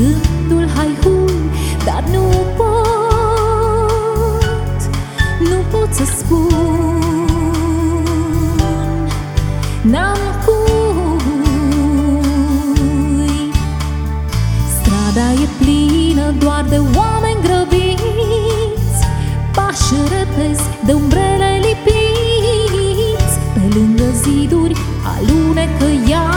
gândul hai hui Dar nu pot, nu pot să spun. N-am cui. Strada e plină doar de oameni grăbiți Pași repezi de umbrele lipiți. Pe lângă ziduri alunecă iar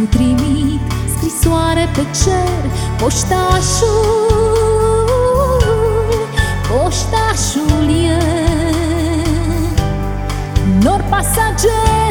și ți-o trimit Scrisoare pe cer, poștașul Poștașul e. Nor pasager